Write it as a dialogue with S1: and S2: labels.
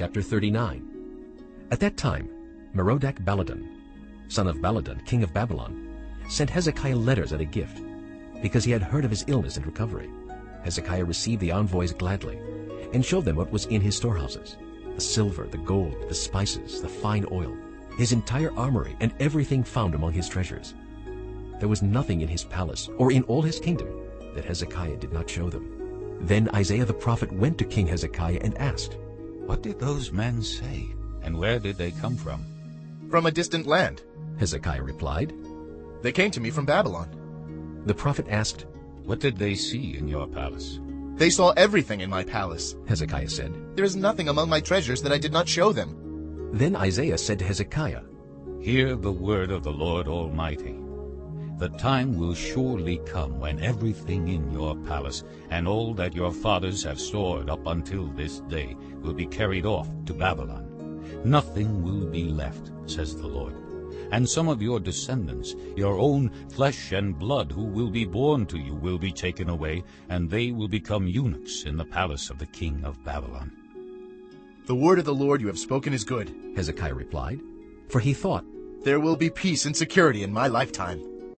S1: Chapter 39 At that time, Merodach Baladan, son of Baladan, king of Babylon, sent Hezekiah letters and a gift, because he had heard of his illness and recovery. Hezekiah received the envoys gladly, and showed them what was in his storehouses, the silver, the gold, the spices, the fine oil, his entire armory, and everything found among his treasures. There was nothing in his palace or in all his kingdom that Hezekiah did not show them. Then Isaiah the prophet went to King Hezekiah and asked,
S2: What did those men say, and where did they come from?
S3: From a distant land.
S1: Hezekiah replied.
S3: They came to me from Babylon.
S1: The prophet asked,
S2: What did they see in your palace?
S3: They saw everything in my palace.
S1: Hezekiah said.
S3: There is nothing among my treasures that I did not show them.
S1: Then Isaiah said to Hezekiah,
S2: Hear the word of the Lord Almighty. The time will surely come when everything in your palace and all that your fathers have stored up until this day will be carried off to Babylon. Nothing will be left, says the Lord. And some of your descendants, your own flesh and blood, who will be born to you, will be taken away, and they will become eunuchs in the palace of the king of Babylon.
S3: The word of the Lord you have spoken is good.
S1: Hezekiah replied, for he thought,
S3: There will be peace and security in my lifetime.